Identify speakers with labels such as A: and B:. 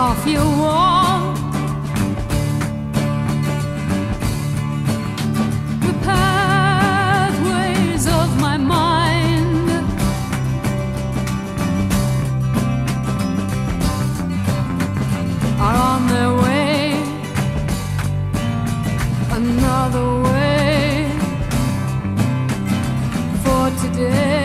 A: off your wall. The pathways of my mind are on their way. Another way for today.